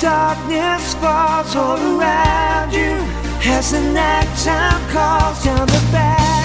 darkness falls all around you as the nighttime calls down the back.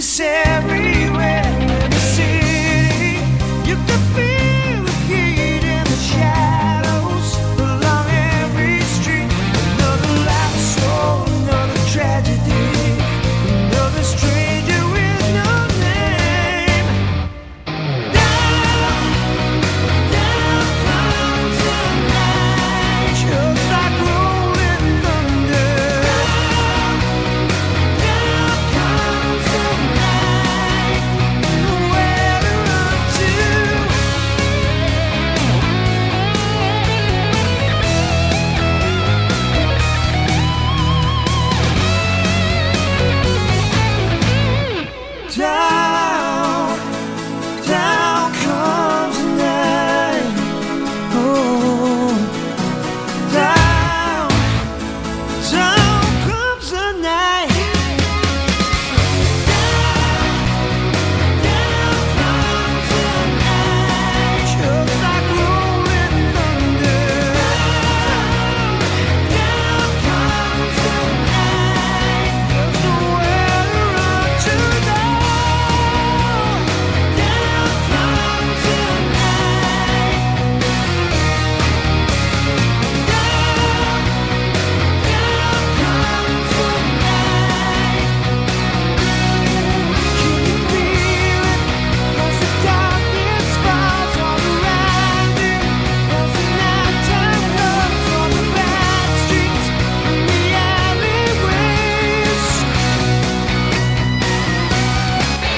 necessary.